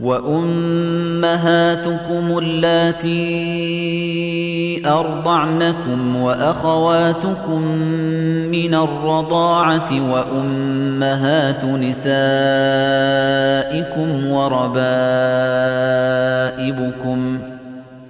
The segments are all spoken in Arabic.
وأمهاتكم اللاتي أرضعنكم وأخواتكم من الرضاعة وأمهات نسائكم وربائبكم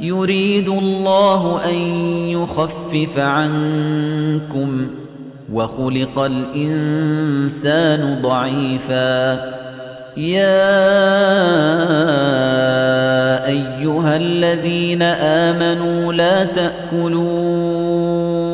يريد الله أن يخفف عنكم وخلق الإنسان ضعيفا يا أيها الذين آمنوا لا تأكلوا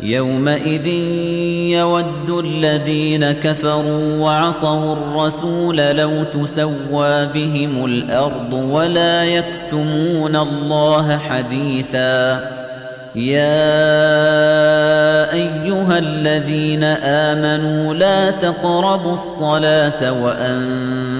يومئذ يود الذين كفروا وعصوا الرسول لو تسوى بهم الأرض ولا يكتمون الله حديثا. يا أيها الذين آمنوا لا تقربوا الصلاة وأنتم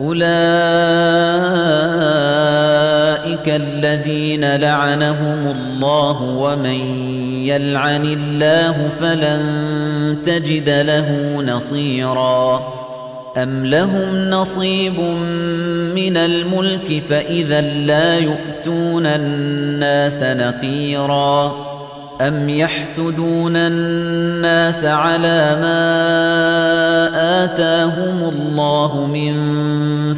أولئك الذين لعنهم الله ومن يلعن الله فلن تجد له نصيرا أم لهم نصيب من الملك فإذا لا يؤتون الناس نقيرا أم يحسدون الناس على ما آتاهم الله من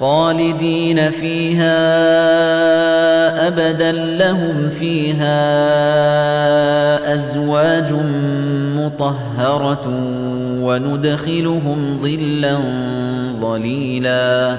خالدين فيها أبدا لهم فيها أزواج مطهرة وندخلهم ظلا ظليلا.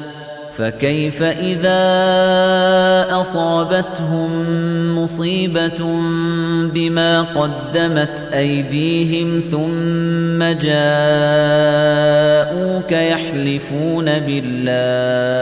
فَكَيْفَ إِذَا أَصَابَتْهُم مُّصِيبَةٌ بِمَا قَدَّمَتْ أَيْدِيهِمْ ثُمَّ جَاءُوكَ يَحْلِفُونَ بِاللَّهِ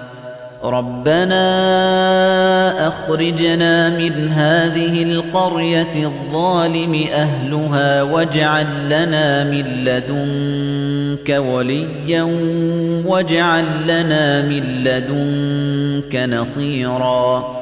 رَبَّنَا أَخْرِجْنَا مِنْ هَٰذِهِ الْقَرْيَةِ الظَّالِمِ أَهْلُهَا وَاجْعَل لَّنَا مِن لَّدُنكَ وَلِيًّا وَاجْعَل لَّنَا مِن لَّدُنكَ نَصِيرًا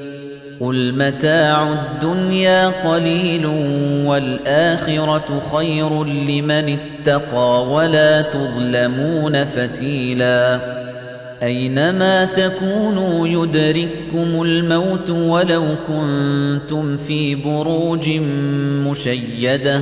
قُلْ مَتَاعُ الدُّنْيَا قَلِيلٌ وَالْآخِرَةُ خَيْرٌ لِّمَنِ اتَّقَىٰ وَلَا تُظْلَمُونَ فَتِيلًا أَيْنَمَا تَكُونُوا يُدْرِككُّمُ الْمَوْتُ وَلَوْ كُنتُمْ فِي بُرُوجٍ مُّشَيَّدَةٍ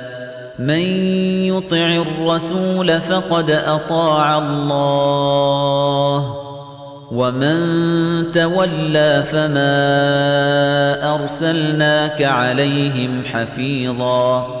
مَن يُطِعِ الرَّسُولَ فَقَدْ أَطَاعَ اللَّهَ وَمَن تَوَلَّىٰ فَمَا أَرْسَلْنَاكَ عَلَيْهِمْ حَفِيظًا.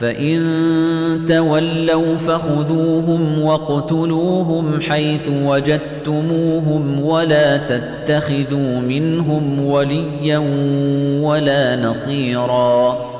فإن تولوا فخذوهم واقتلوهم حيث وجدتموهم ولا تتخذوا منهم وليا ولا نصيراً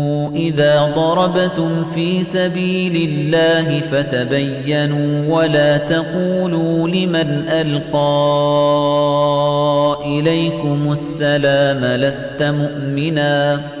إذا ضربتم في سبيل الله فتبينوا ولا تقولوا لمن ألقى إليكم السلام لست مؤمناً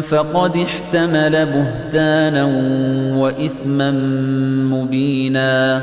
فقد احتمل بهتانا وإثما مبينا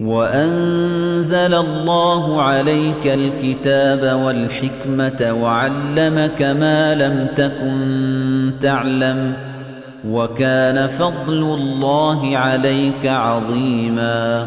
وأنزل الله عليك الكتاب والحكمة وعلمك ما لم تكن تعلم وكان فضل الله عليك عظيما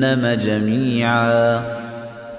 جهنم جميعا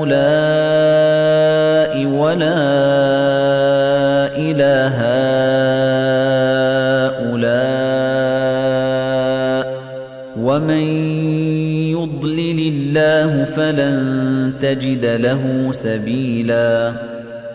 ولا إله هؤلاء ومن يضلل الله فلن تجد له سبيلا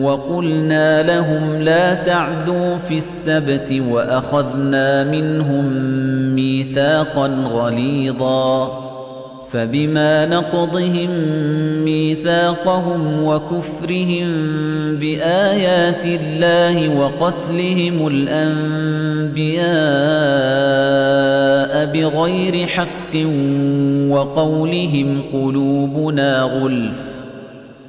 وقلنا لهم لا تعدوا في السبت وأخذنا منهم ميثاقا غليظا فبما نقضهم ميثاقهم وكفرهم بآيات الله وقتلهم الأنبياء بغير حق وقولهم قلوبنا غلف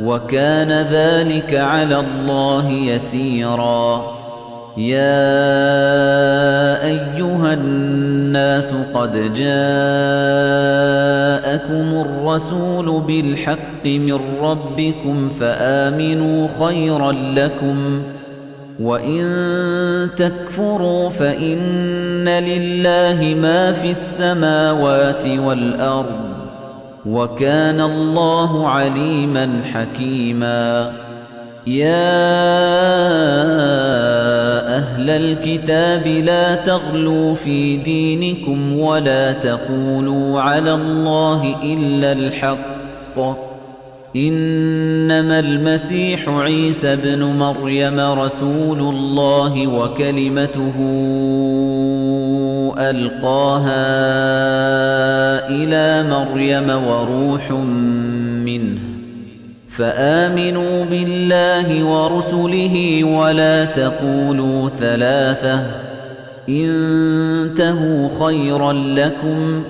وَكَانَ ذَلِكَ عَلَى اللَّهِ يَسِيرًا. يَا أَيُّهَا النَّاسُ قَدْ جَاءَكُمُ الرَّسُولُ بِالْحَقِّ مِنْ رَبِّكُمْ فَآمِنُوا خَيْرًا لَكُمْ وَإِن تَكْفُرُوا فَإِنَّ لِلَّهِ مَا فِي السَّمَاوَاتِ وَالْأَرْضِ. وَكَانَ اللَّهُ عَلِيمًا حَكِيمًا. يَا أَهْلَ الْكِتَابِ لَا تَغْلُوا فِي دِينِكُمْ وَلَا تَقُولُوا عَلَى اللَّهِ إِلَّا الْحَقَّ. إِنَّمَا الْمَسِيحُ عِيسَى ابْنُ مَرْيَمَ رَسُولُ اللَّهِ وَكَلِمَتُهُ أَلْقَاهَا إِلَى مَرْيَمَ وَرُوحٌ مِّنْهُ. فَآمِنُوا بِاللَّهِ وَرُسُلِهِ وَلَا تَقُولُوا ثَلَاثَةٌ. إنتهوا خَيْرًا لَّكُمْ.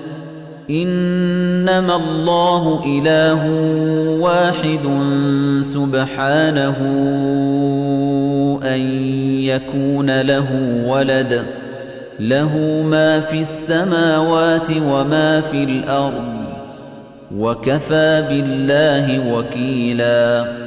إِنَّمَا اللَّهُ إِلَٰهٌ وَاحِدٌ سُبْحَانَهُ أَن يَكُونَ لَهُ وَلَدٌ. لَّهُ مَا فِي السَّمَاوَاتِ وَمَا فِي الْأَرْضِ. وَكَفَىٰ بِاللَّهِ وَكِيلًا.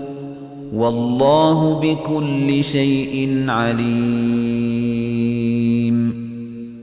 والله بكل شيء عليم.